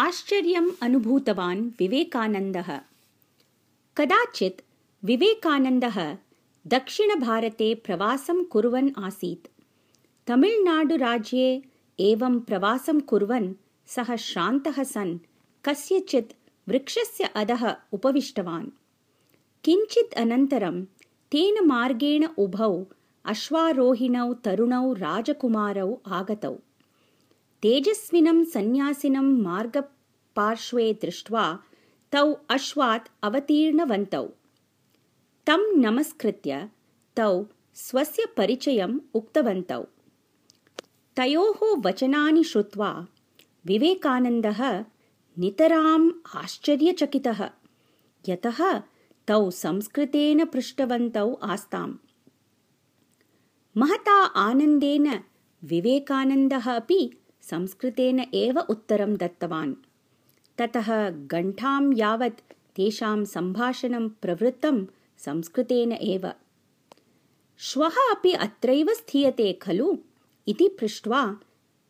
आश्चर्यम् अनुभूतवान् विवेकानन्दः। कदाचित् विवेकानन्दः दक्षिणभारते प्रवासं कुर्वन् आसीत्। तमिळ्नाडुराज्ये एवं प्रवासं कुर्वन् सः श्रान्तः सन् कस्यचित् वृक्षस्य अधः उपविष्टवान्। किञ्चित् अनन्तरं तेन मार्गेण उभौ अश्वारोहिणौ तरुणौ राजकुमारौ आगतौ तेजस्विनं सन्न्यासिनं मार्गपार्श्वे दृष्ट्वा तौ अश्वात् अवतीर्णवन्तौ। तं नमस्कृत्य तौ स्वस्य परिचयम् उक्तवन्तौ। तयोः वचनानि श्रुत्वा विवेकानन्दः नितराम् आश्चर्यचकितः। यतः तौ संस्कृतेन पृष्टवन्तौ आस्ताम्। महता आनन्देन विवेकानन्दः अपि संस्कृतेन एव उत्तरं दत्तवान्। ततः घण्टां यावत् तेषां सम्भाषणं प्रवृत्तं संस्कृतेन एव। श्वः अपि अत्रैव स्थीयते खलु इति पृष्ट्वा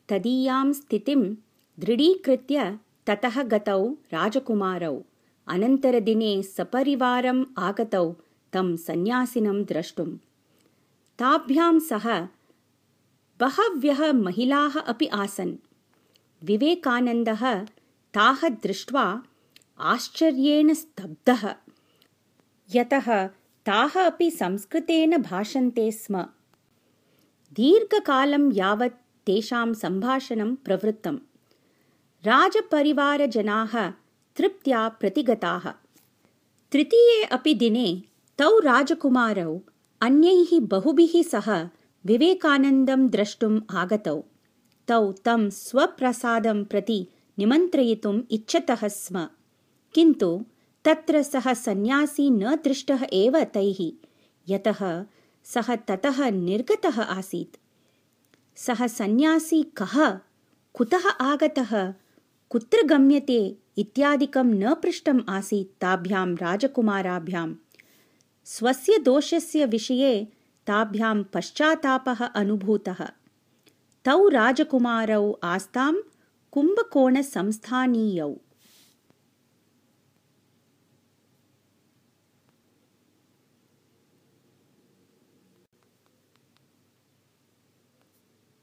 तदीयां स्थितिं दृढीकृत्य ततः गतौ राजकुमारौ अनन्तरदिने सपरिवारम् आगतौ तं सन्न्यासिनं द्रष्टुम्। ताभ्यां सह बहव्यः महिलाः अपि आसन्। विवेकानन्दः ताः दृष्ट्वा आश्चर्येण स्तब्धः। यतः ताः अपि संस्कृतेन भाषन्ते स्म। दीर्घकालं यावत् तेषां सम्भाषणं प्रवृत्तम् राजपरिवारजनाः तृप्त्या प्रतिगताः। तृतीये अपि दिने तौ राजकुमारौ अन्यैः बहुभिः सह विवेकानन्दं द्रष्टुम् आगतौ। तौ तं स्वप्रसादं प्रति निमन्त्रयितुम् इच्छतः स्म। किन्तु तत्र सः सन्न्यासी न दृष्टः एव तैः। यतः सः ततः निर्गतः आसीत्। सः सन्न्यासी कः? कुतः आगतः? कुत्र गम्यते? इत्यादिकं न पृष्टम् आसीत् ताभ्यां राजकुमाराभ्याम् स्वस्य दोषस्य विषये ताभ्यां पश्चात्तापः अनुभूतः। तौ राजकुमारौ आस्तां कुम्भकोणसंस्थानीयौ